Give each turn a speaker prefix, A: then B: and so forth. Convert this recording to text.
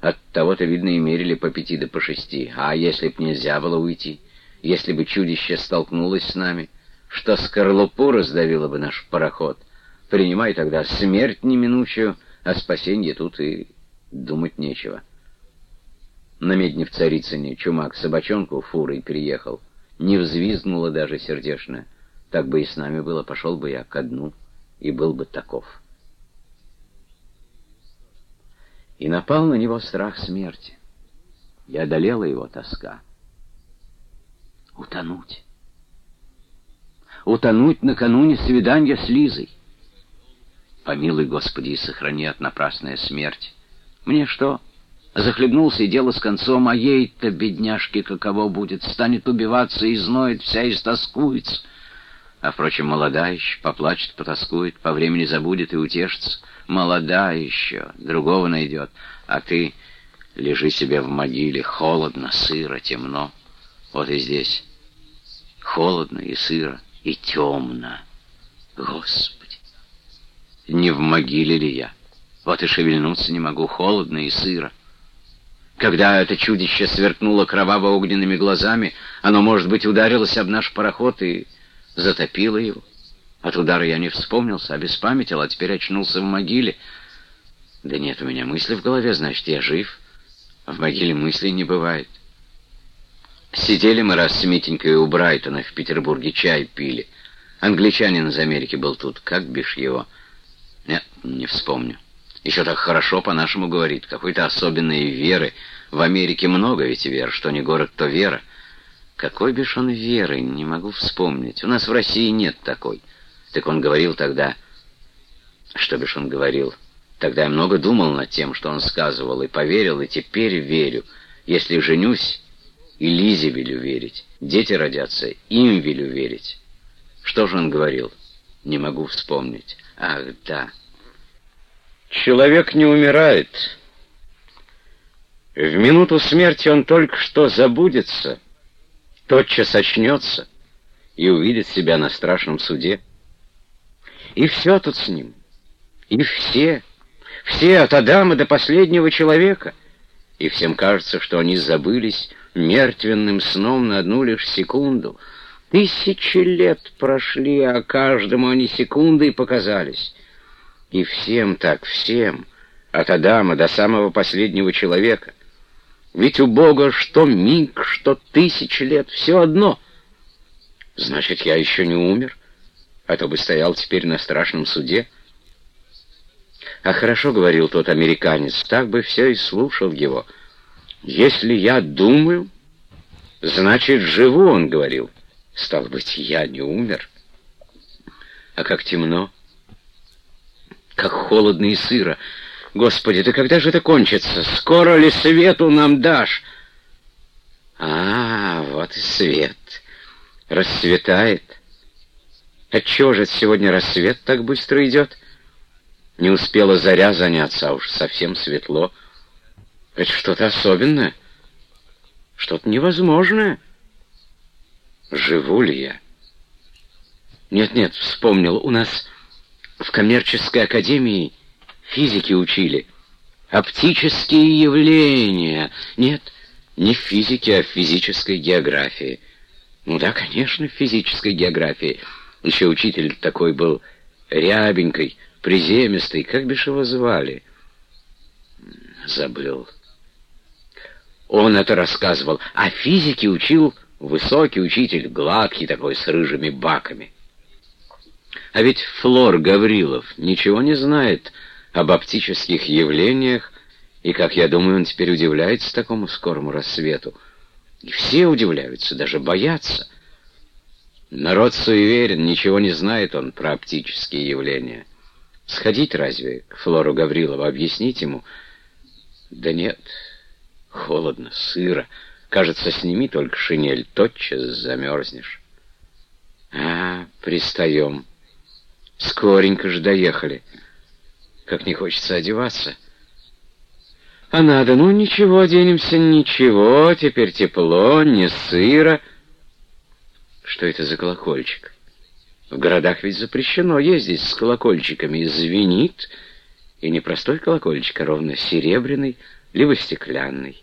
A: От того-то, видно, и мерили по пяти да по шести. А если б нельзя было уйти? Если бы чудище столкнулось с нами? Что скорлупу раздавило бы наш пароход? Принимай тогда смерть неминучую, а спасенье тут и думать нечего. На медне в Царицыне чумак собачонку фурой приехал. Не взвизгнула даже сердечно. Так бы и с нами было, пошел бы я ко дну, и был бы таков. И напал на него страх смерти. И одолела его тоска. Утонуть. Утонуть накануне свидания с Лизой. Помилуй, Господи, и сохрани от напрасной смерти. Мне что? Захлебнулся, и дело с концом, а ей-то, бедняжке, каково будет, станет убиваться и зноет, вся истоскуется. А, впрочем, молода еще, поплачет, потаскует, по времени забудет и утешится. Молода еще, другого найдет. А ты лежи себе в могиле, холодно, сыро, темно. Вот и здесь холодно и сыро, и темно. Господи, не в могиле ли я? Вот и шевельнуться не могу, холодно и сыро. Когда это чудище сверкнуло кроваво-огненными глазами, оно, может быть, ударилось об наш пароход и затопило его. От удара я не вспомнился, обеспамятил, а теперь очнулся в могиле. Да нет у меня мысли в голове, значит, я жив. А в могиле мыслей не бывает. Сидели мы раз с Митенькой у Брайтона в Петербурге, чай пили. Англичанин из Америки был тут, как бишь его. Нет, не вспомню. Еще так хорошо по-нашему говорит, какой-то особенной веры. В Америке много ведь вер, что не город, то вера. Какой он веры, не могу вспомнить. У нас в России нет такой. Так он говорил тогда... Что бишь он говорил? Тогда я много думал над тем, что он сказывал, и поверил, и теперь верю. Если женюсь, и Лизе велю верить. Дети родятся, им велю верить. Что же он говорил? Не могу вспомнить. Ах, да. Человек не умирает. В минуту смерти он только что забудется, тотчас очнется и увидит себя на страшном суде. И все тут с ним, и все, все от Адама до последнего человека. И всем кажется, что они забылись мертвенным сном на одну лишь секунду. Тысячи лет прошли, а каждому они секунды показались. И всем так, всем, от Адама до самого последнего человека. Ведь у Бога что миг, что тысячи лет, все одно. Значит, я еще не умер, а то бы стоял теперь на страшном суде. А хорошо говорил тот американец, так бы все и слушал его. Если я думаю, значит, живу, он говорил. Стал быть, я не умер. А как темно как холодно и сыро. Господи, да когда же это кончится? Скоро ли свету нам дашь? А, вот и свет. Рассветает. Отчего же сегодня рассвет так быстро идет? Не успела заря заняться, а уж совсем светло. Это что-то особенное. Что-то невозможное. Живу ли я? Нет-нет, вспомнил, у нас в коммерческой академии физики учили. Оптические явления. Нет, не в физике, а в физической географии. Ну да, конечно, в физической географии. Еще учитель такой был рябенькой, приземистый. Как бишь его звали? Забыл. Он это рассказывал. А физики учил высокий учитель, гладкий такой, с рыжими баками. А ведь Флор Гаврилов ничего не знает об оптических явлениях, и, как я думаю, он теперь удивляется такому скорому рассвету. И все удивляются, даже боятся. Народ суеверен, ничего не знает он про оптические явления. Сходить разве к Флору Гаврилову, объяснить ему? Да нет, холодно, сыро. Кажется, сними только шинель, тотчас замерзнешь. А, пристаем. Скоренько же доехали. Как не хочется одеваться. А надо, ну ничего, оденемся, ничего, теперь тепло, не сыро. Что это за колокольчик? В городах ведь запрещено ездить с колокольчиками. Звенит, и не простой колокольчик, а ровно серебряный,
B: либо стеклянный.